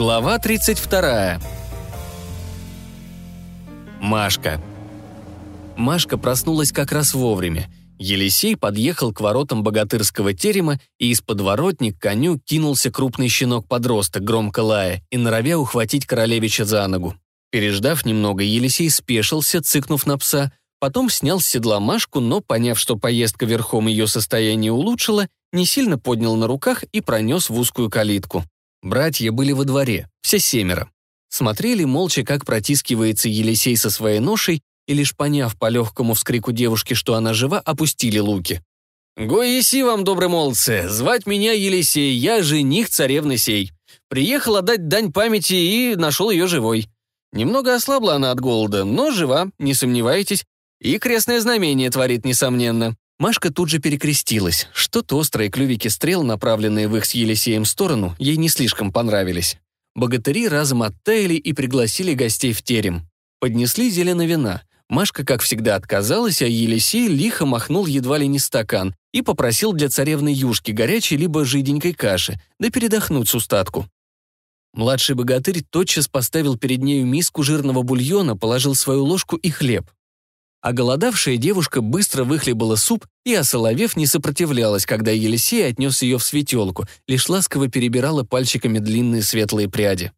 Глава 32. Машка. Машка проснулась как раз вовремя. Елисей подъехал к воротам богатырского терема, и из подворотни к коню кинулся крупный щенок-подросток, громко лая, и норовя ухватить королевича за ногу. Переждав немного, Елисей спешился, цыкнув на пса, потом снял с седла Машку, но, поняв, что поездка верхом ее состояние улучшила, не сильно поднял на руках и пронес в узкую калитку. Братья были во дворе, все семеро. Смотрели молча, как протискивается Елисей со своей ношей, и лишь поняв по легкому вскрику девушки, что она жива, опустили луки. «Го еси вам, добрые молодцы, звать меня Елисей, я жених царевны сей. Приехал отдать дань памяти и нашел ее живой. Немного ослабла она от голода, но жива, не сомневайтесь, и крестное знамение творит, несомненно. Машка тут же перекрестилась. Что-то острые клювики стрел, направленные в их с Елисеем сторону, ей не слишком понравились. Богатыри разом оттаяли и пригласили гостей в терем. Поднесли зелено вина. Машка, как всегда, отказалась, а Елисей лихо махнул едва ли не стакан и попросил для царевны юшки горячей либо жиденькой каши, да передохнуть с устатку. Младший богатырь тотчас поставил перед нею миску жирного бульона, положил свою ложку и хлеб. А голодавшая девушка быстро выхлебала суп и, осоловев, не сопротивлялась, когда Елисей отнес ее в светелку, лишь ласково перебирала пальчиками длинные светлые пряди.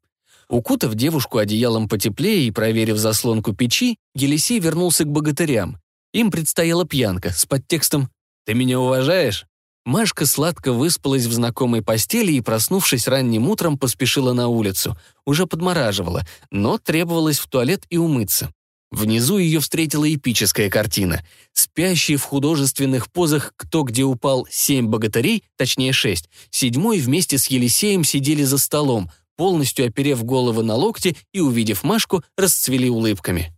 Укутав девушку одеялом потеплее и проверив заслонку печи, Елисей вернулся к богатырям. Им предстояла пьянка с подтекстом «Ты меня уважаешь?» Машка сладко выспалась в знакомой постели и, проснувшись ранним утром, поспешила на улицу. Уже подмораживала, но требовалось в туалет и умыться. Внизу ее встретила эпическая картина. Спящие в художественных позах кто где упал семь богатырей, точнее шесть, седьмой вместе с Елисеем сидели за столом, полностью оперев головы на локти и, увидев Машку, расцвели улыбками.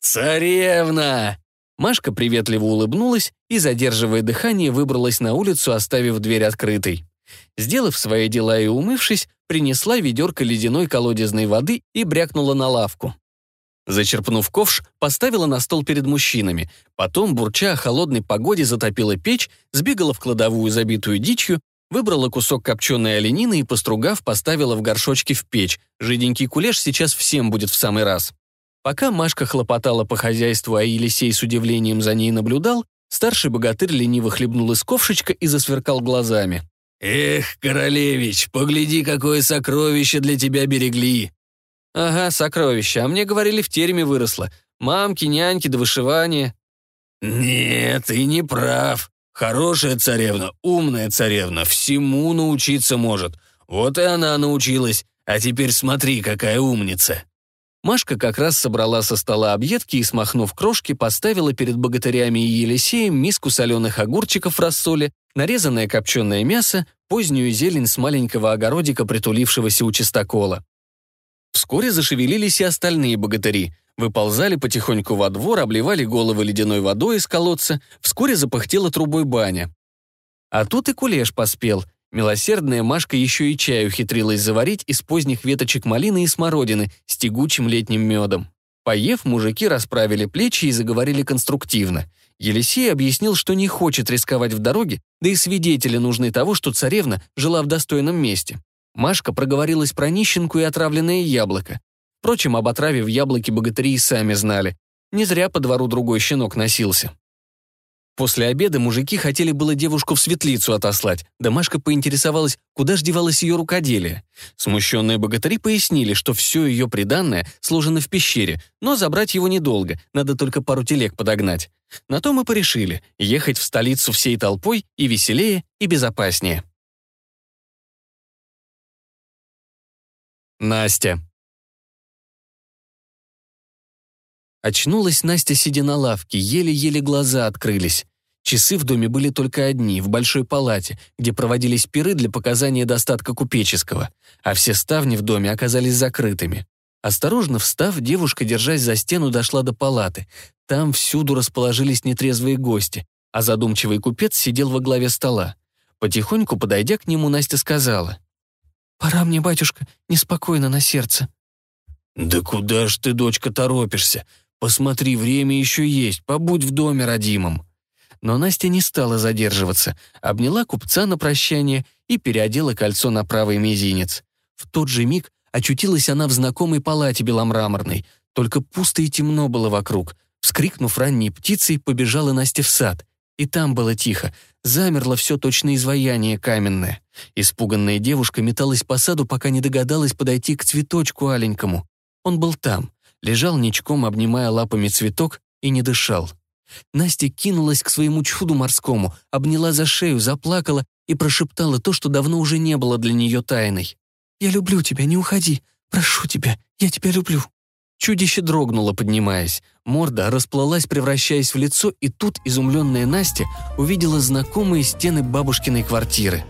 «Царевна!» Машка приветливо улыбнулась и, задерживая дыхание, выбралась на улицу, оставив дверь открытой. Сделав свои дела и умывшись, принесла ведерко ледяной колодезной воды и брякнула на лавку. Зачерпнув ковш, поставила на стол перед мужчинами. Потом, бурча о холодной погоде, затопила печь, сбегала в кладовую, забитую дичью, выбрала кусок копченой оленины и, постругав, поставила в горшочки в печь. Жиденький кулеш сейчас всем будет в самый раз. Пока Машка хлопотала по хозяйству, а Елисей с удивлением за ней наблюдал, старший богатырь лениво хлебнул из ковшечка и засверкал глазами. «Эх, королевич, погляди, какое сокровище для тебя берегли!» «Ага, сокровище, а мне говорили, в тереме выросло. Мамки, няньки до вышивания». «Нет, ты не прав. Хорошая царевна, умная царевна, всему научиться может. Вот и она научилась, а теперь смотри, какая умница». Машка как раз собрала со стола объедки и, смахнув крошки, поставила перед богатырями и Елисеем миску соленых огурчиков в рассоле, нарезанное копченое мясо, позднюю зелень с маленького огородика, притулившегося у чистокола. Вскоре зашевелились и остальные богатыри. Выползали потихоньку во двор, обливали головы ледяной водой из колодца, вскоре запахтела трубой баня. А тут и кулеш поспел. Милосердная Машка еще и чай ухитрилась заварить из поздних веточек малины и смородины с тягучим летним медом. Поев, мужики расправили плечи и заговорили конструктивно. Елисей объяснил, что не хочет рисковать в дороге, да и свидетели нужны того, что царевна жила в достойном месте. Машка проговорилась про нищенку и отравленное яблоко. Впрочем, об отраве в яблоке богатыри и сами знали. Не зря по двору другой щенок носился. После обеда мужики хотели было девушку в светлицу отослать, да Машка поинтересовалась, куда ж девалось ее рукоделие. Смущенные богатыри пояснили, что все ее приданное сложено в пещере, но забрать его недолго, надо только пару телег подогнать. На то мы порешили — ехать в столицу всей толпой и веселее, и безопаснее. Настя. Очнулась Настя, сидя на лавке, еле-еле глаза открылись. Часы в доме были только одни, в большой палате, где проводились пиры для показания достатка купеческого, а все ставни в доме оказались закрытыми. Осторожно встав, девушка, держась за стену, дошла до палаты. Там всюду расположились нетрезвые гости, а задумчивый купец сидел во главе стола. Потихоньку подойдя к нему, Настя сказала. «Пора мне, батюшка, неспокойно на сердце». «Да куда ж ты, дочка, торопишься? Посмотри, время еще есть, побудь в доме родимом». Но Настя не стала задерживаться, обняла купца на прощание и переодела кольцо на правый мизинец. В тот же миг очутилась она в знакомой палате беломраморной, только пусто и темно было вокруг. Вскрикнув ранней птицей, побежала Настя в сад. И там было тихо, замерло все точно изваяние каменное. Испуганная девушка металась по саду, пока не догадалась подойти к цветочку аленькому. Он был там, лежал ничком, обнимая лапами цветок, и не дышал. Настя кинулась к своему чуду морскому, обняла за шею, заплакала и прошептала то, что давно уже не было для нее тайной. «Я люблю тебя, не уходи. Прошу тебя, я тебя люблю». Чудище дрогнуло, поднимаясь. Морда расплылась, превращаясь в лицо, и тут изумленная Настя увидела знакомые стены бабушкиной квартиры.